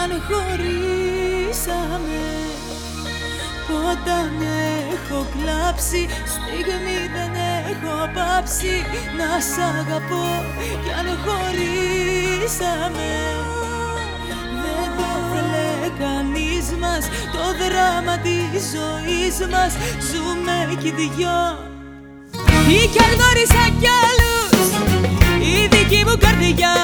αν χωρίσαμε όταν έχω κλάψει Στιγμή δεν έχω πάψει Να σ' αγαπώ. Κι αν χωρίσαμε Δεν το θέλε κανείς μας Το δράμα της ζωής μας. Ζούμε κι οι δυο. Ή κι αν γνώρισα κι άλλους Η δική μου καρδιά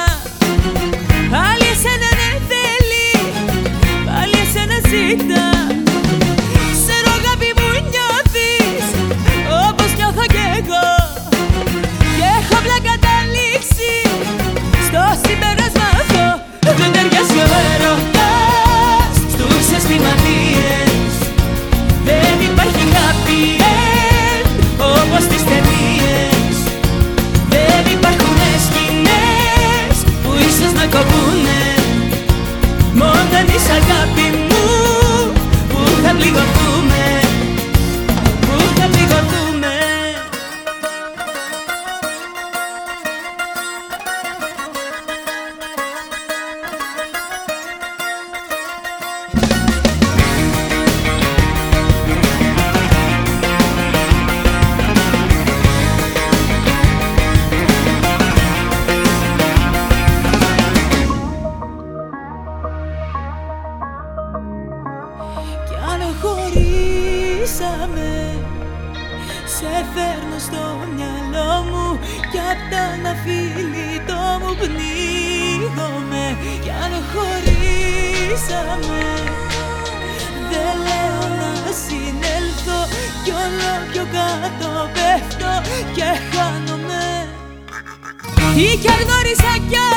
χωρίσαμε. Σε φέρνω στο μυαλό μου Κι απ' τα το μου πνίγομαι. Κι αν χωρίσαμε Δεν λέω να συνέλθω Κι όλο πιο κάτω πέφτω και χάνομαι. Ή κι αν γνώρισα κι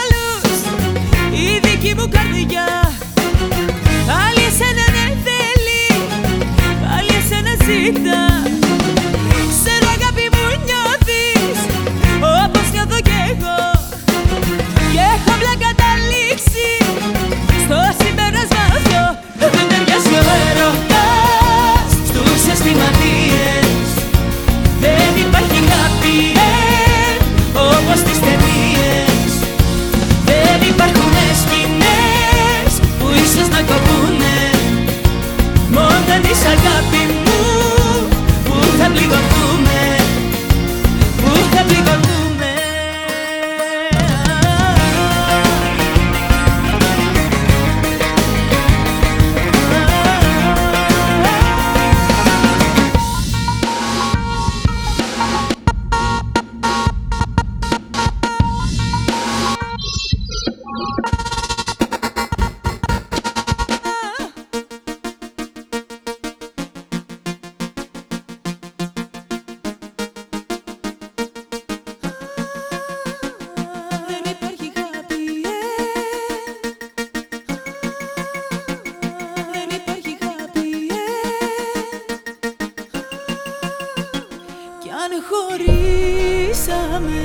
χωρίσαμε.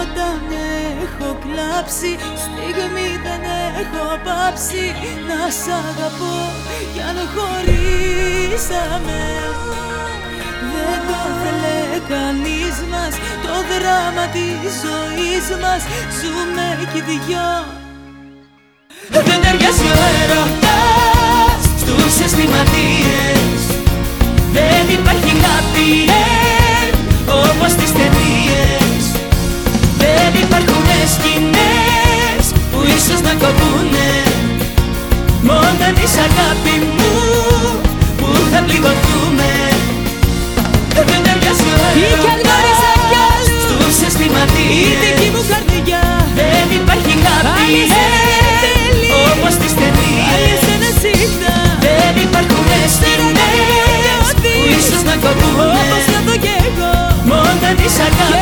Όταν έχω κλάψει Στιγμή δεν έχω πάψει. Να σ' αγαπώ Κι αν χωρίσαμε. Δεν το θέλε κανείς μας Το δράμα της ζωής μας. Ζούμε κι οι δυο. Δεν I know.